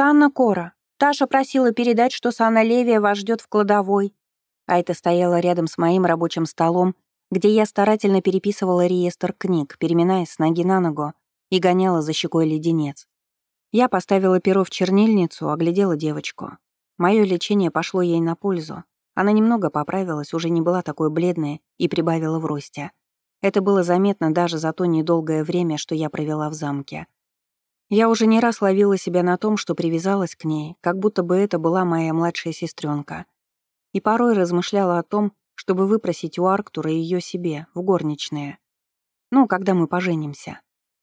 «Санна Кора. Таша просила передать, что Санна Левия вас ждет в кладовой». А это стояла рядом с моим рабочим столом, где я старательно переписывала реестр книг, переминаясь с ноги на ногу и гоняла за щекой леденец. Я поставила перо в чернильницу, оглядела девочку. Мое лечение пошло ей на пользу. Она немного поправилась, уже не была такой бледной и прибавила в росте. Это было заметно даже за то недолгое время, что я провела в замке. Я уже не раз ловила себя на том, что привязалась к ней, как будто бы это была моя младшая сестренка. И порой размышляла о том, чтобы выпросить у Арктура ее себе, в горничные. Ну, когда мы поженимся.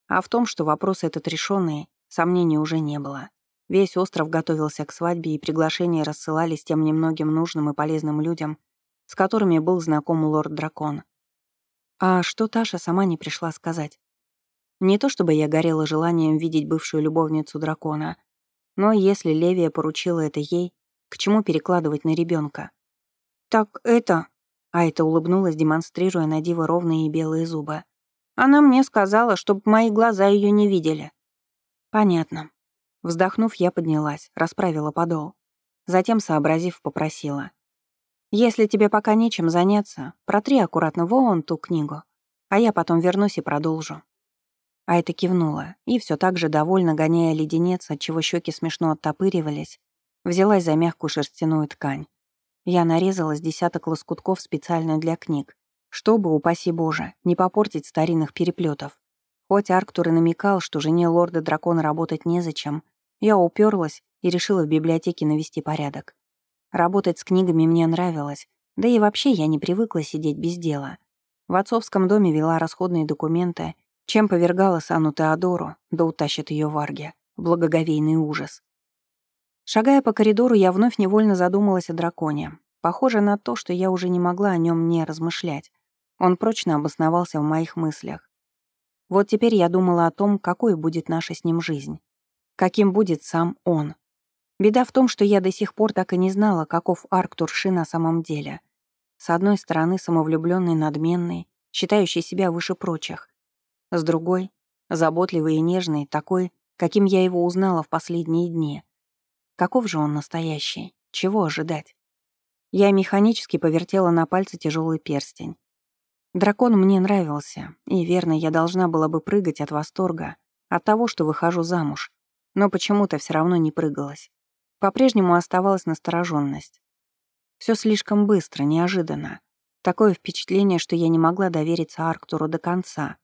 А в том, что вопрос этот решенный, сомнений уже не было. Весь остров готовился к свадьбе, и приглашения рассылались тем немногим нужным и полезным людям, с которыми был знаком лорд-дракон. А что Таша сама не пришла сказать? Не то чтобы я горела желанием видеть бывшую любовницу дракона, но если Левия поручила это ей, к чему перекладывать на ребенка? «Так это...» А это улыбнулась, демонстрируя на диво ровные и белые зубы. «Она мне сказала, чтобы мои глаза ее не видели». «Понятно». Вздохнув, я поднялась, расправила подол. Затем, сообразив, попросила. Если тебе пока нечем заняться, протри аккуратно вон ту книгу, а я потом вернусь и продолжу». А это кивнула, и все так же довольно гоняя леденец, отчего щеки смешно оттопыривались, взялась за мягкую шерстяную ткань. Я нарезала с десяток лоскутков специально для книг, чтобы, упаси Боже, не попортить старинных переплетов. Хоть Арктур и намекал, что жене лорда-дракона работать незачем, я уперлась и решила в библиотеке навести порядок. Работать с книгами мне нравилось, да и вообще я не привыкла сидеть без дела. В отцовском доме вела расходные документы, чем повергала Сану Теодору, да утащит ее в Арге. Благоговейный ужас. Шагая по коридору, я вновь невольно задумалась о драконе. Похоже на то, что я уже не могла о нем не размышлять. Он прочно обосновался в моих мыслях. Вот теперь я думала о том, какой будет наша с ним жизнь. Каким будет сам он. Беда в том, что я до сих пор так и не знала, каков Арктур Ши на самом деле. С одной стороны, самовлюбленный, надменный, считающий себя выше прочих. С другой — заботливый и нежный, такой, каким я его узнала в последние дни. Каков же он настоящий? Чего ожидать? Я механически повертела на пальце тяжелый перстень. Дракон мне нравился, и, верно, я должна была бы прыгать от восторга, от того, что выхожу замуж, но почему-то все равно не прыгалась. По-прежнему оставалась настороженность. Все слишком быстро, неожиданно. Такое впечатление, что я не могла довериться Арктуру до конца.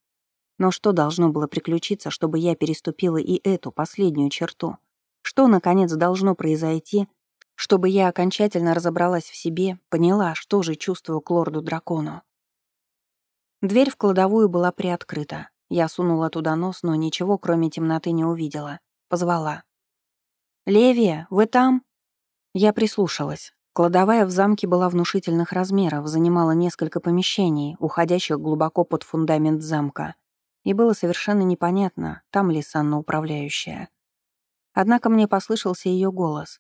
Но что должно было приключиться, чтобы я переступила и эту последнюю черту? Что, наконец, должно произойти, чтобы я окончательно разобралась в себе, поняла, что же чувствую к лорду-дракону? Дверь в кладовую была приоткрыта. Я сунула туда нос, но ничего, кроме темноты, не увидела. Позвала. «Левия, вы там?» Я прислушалась. Кладовая в замке была внушительных размеров, занимала несколько помещений, уходящих глубоко под фундамент замка. И было совершенно непонятно, там ли Санна управляющая. Однако мне послышался ее голос.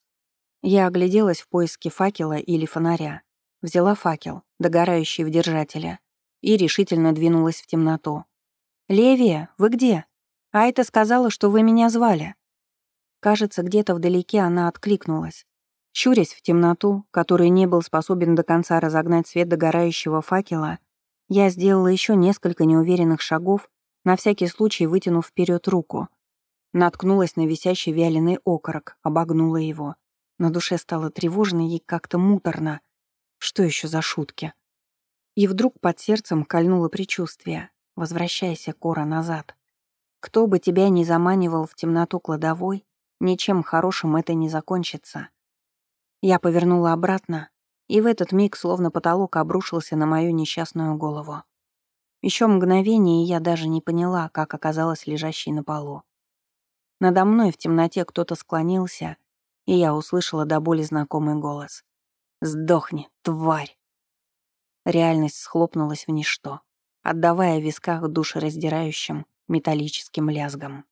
Я огляделась в поиске факела или фонаря. Взяла факел, догорающий в держателе, и решительно двинулась в темноту. «Левия, вы где? Айта сказала, что вы меня звали». Кажется, где-то вдалеке она откликнулась. Щурясь в темноту, которой не был способен до конца разогнать свет догорающего факела, я сделала еще несколько неуверенных шагов, на всякий случай вытянув вперед руку. Наткнулась на висящий вяленый окорок, обогнула его. На душе стало тревожно и как-то муторно. Что еще за шутки? И вдруг под сердцем кольнуло предчувствие. Возвращайся, Кора, назад. Кто бы тебя ни заманивал в темноту кладовой, Ничем хорошим это не закончится. Я повернула обратно, и в этот миг словно потолок обрушился на мою несчастную голову. Еще мгновение, и я даже не поняла, как оказалась лежащей на полу. Надо мной в темноте кто-то склонился, и я услышала до боли знакомый голос. «Сдохни, тварь!» Реальность схлопнулась в ничто, отдавая в висках душераздирающим металлическим лязгом.